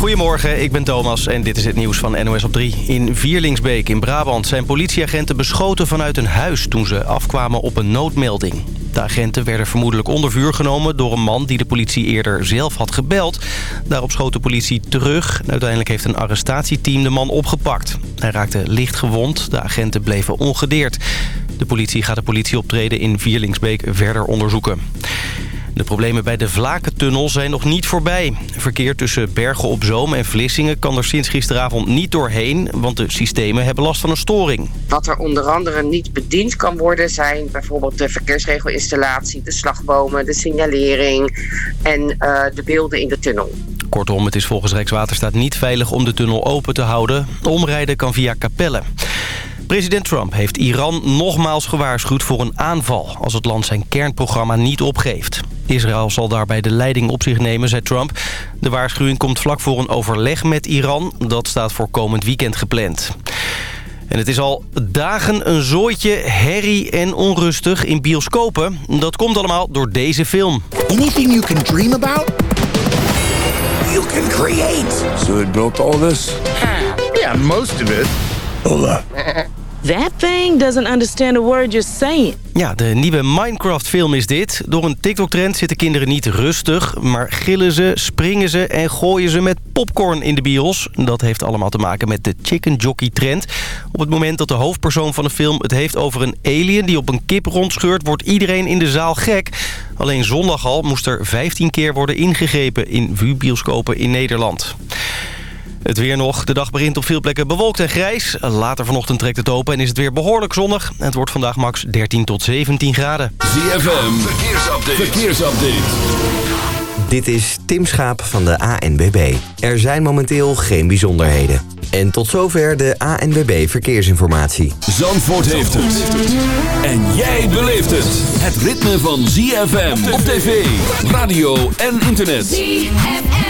Goedemorgen, ik ben Thomas en dit is het nieuws van NOS op 3. In Vierlingsbeek in Brabant zijn politieagenten beschoten vanuit een huis... toen ze afkwamen op een noodmelding. De agenten werden vermoedelijk onder vuur genomen door een man... die de politie eerder zelf had gebeld. Daarop schoot de politie terug. Uiteindelijk heeft een arrestatieteam de man opgepakt. Hij raakte licht gewond. De agenten bleven ongedeerd. De politie gaat de politieoptreden in Vierlingsbeek verder onderzoeken. De problemen bij de Vlakentunnel zijn nog niet voorbij. Verkeer tussen Bergen op Zoom en Vlissingen kan er sinds gisteravond niet doorheen... want de systemen hebben last van een storing. Wat er onder andere niet bediend kan worden zijn bijvoorbeeld de verkeersregelinstallatie... de slagbomen, de signalering en uh, de beelden in de tunnel. Kortom, het is volgens Rijkswaterstaat niet veilig om de tunnel open te houden. Omrijden kan via Capelle. President Trump heeft Iran nogmaals gewaarschuwd voor een aanval... als het land zijn kernprogramma niet opgeeft. Israël zal daarbij de leiding op zich nemen, zei Trump. De waarschuwing komt vlak voor een overleg met Iran. Dat staat voor komend weekend gepland. En het is al dagen een zooitje, herrie en onrustig in bioscopen. Dat komt allemaal door deze film. Anything you can dream about, you can create. So it built all this? Yeah, most of it. That thing doesn't understand a word you're saying. Ja, de nieuwe Minecraft-film is dit. Door een TikTok-trend zitten kinderen niet rustig... maar gillen ze, springen ze en gooien ze met popcorn in de bios. Dat heeft allemaal te maken met de chicken jockey-trend. Op het moment dat de hoofdpersoon van de film het heeft over een alien... die op een kip rondscheurt, wordt iedereen in de zaal gek. Alleen zondag al moest er 15 keer worden ingegrepen... in vuurbioscopen in Nederland. Het weer nog. De dag begint op veel plekken bewolkt en grijs. Later vanochtend trekt het open en is het weer behoorlijk zonnig. Het wordt vandaag max 13 tot 17 graden. ZFM, verkeersupdate. verkeersupdate. Dit is Tim Schaap van de ANBB. Er zijn momenteel geen bijzonderheden. En tot zover de ANBB Verkeersinformatie. Zandvoort heeft het. En jij beleeft het. Het ritme van ZFM op tv, radio en internet. ZFM.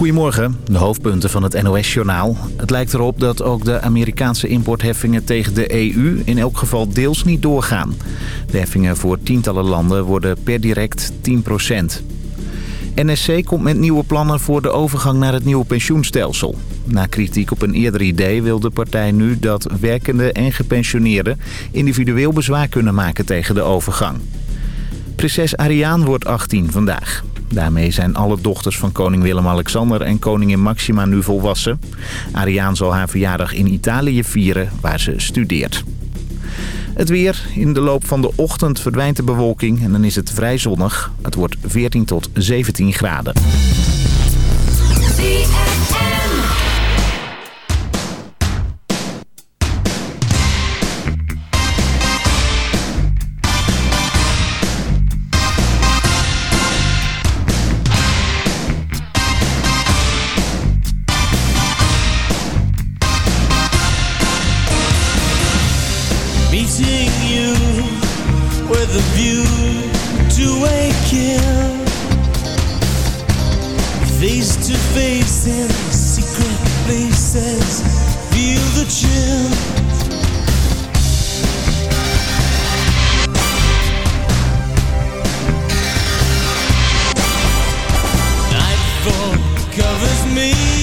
Goedemorgen, de hoofdpunten van het NOS-journaal. Het lijkt erop dat ook de Amerikaanse importheffingen tegen de EU in elk geval deels niet doorgaan. De heffingen voor tientallen landen worden per direct 10 NSC komt met nieuwe plannen voor de overgang naar het nieuwe pensioenstelsel. Na kritiek op een eerder idee wil de partij nu dat werkende en gepensioneerden individueel bezwaar kunnen maken tegen de overgang. Prinses Ariaan wordt 18 vandaag. Daarmee zijn alle dochters van koning Willem-Alexander en koningin Maxima nu volwassen. Ariaan zal haar verjaardag in Italië vieren, waar ze studeert. Het weer. In de loop van de ochtend verdwijnt de bewolking en dan is het vrij zonnig. Het wordt 14 tot 17 graden. me.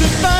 To find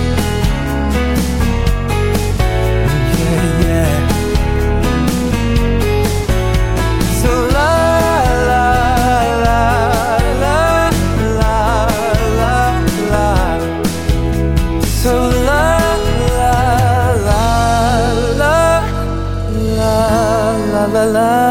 La la